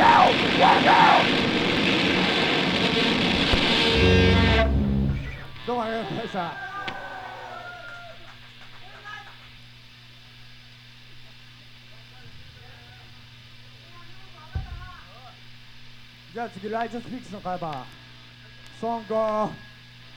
out! Watch out! Go ahead, that's out. じゃあ次、ライジョスピックスの会話。ソンゴー。